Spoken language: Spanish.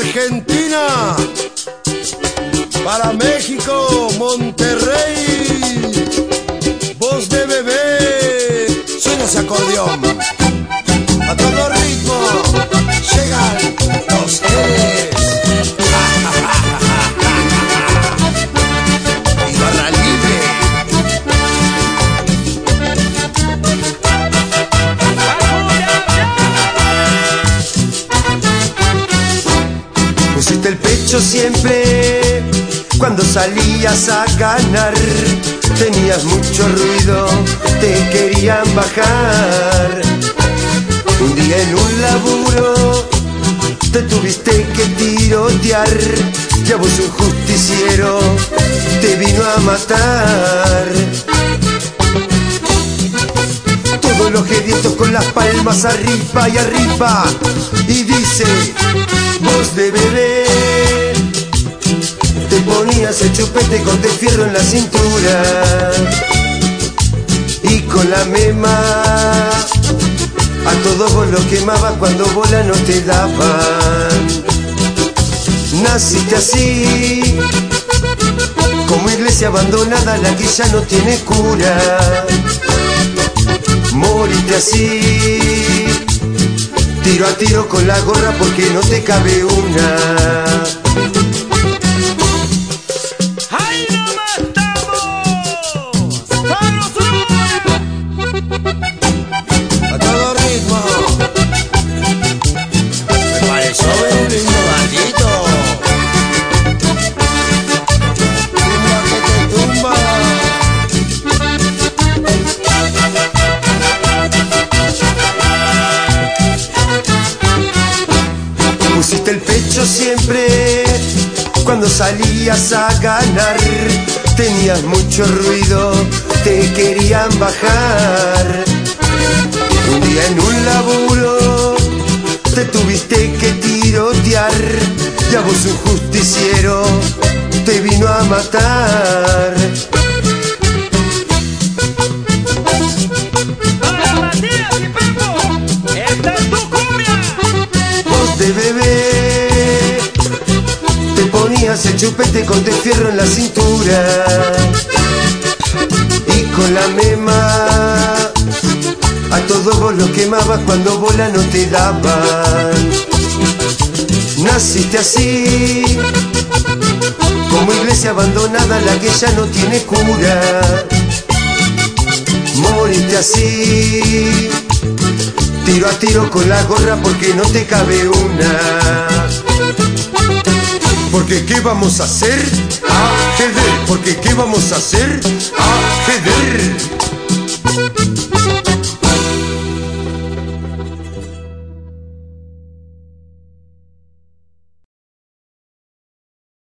Argentina. Para México, Monterrey. Pecho siempre cuando salías a ganar. Tenías mucho ruido, te querían bajar. Un día en un laburo te tuviste que tirotear. Ya vos un justiciero te vino a matar. Todos los geditos con las palmas arriba y arriba. Y dice, voz de Te ponías el chupete con de fierro en la cintura. Y con la mema. A todos vos lo quemabas cuando bola no te daban. Naciste así. Como iglesia abandonada, la que ya no tiene cura moriste así. Tiro a tiro con la gorra porque no te cabe una. Pusiste el pecho siempre cuando salías a ganar. Tenías mucho ruido, te querían bajar. Un día en un laburo te tuviste que tirotear. Ya vos un justiciero te vino a matar. ¡Para Matías y el chupete con de fierro en la cintura. Y con la mema. A todos vos los quemabas cuando bola no te daban Naciste así Como iglesia abandonada la que ya no tiene cura. Moriste así Tiro a tiro con la gorra porque no te cabe una. Porque ¿qué vamos a hacer? A Porque ¿qué vamos a hacer? A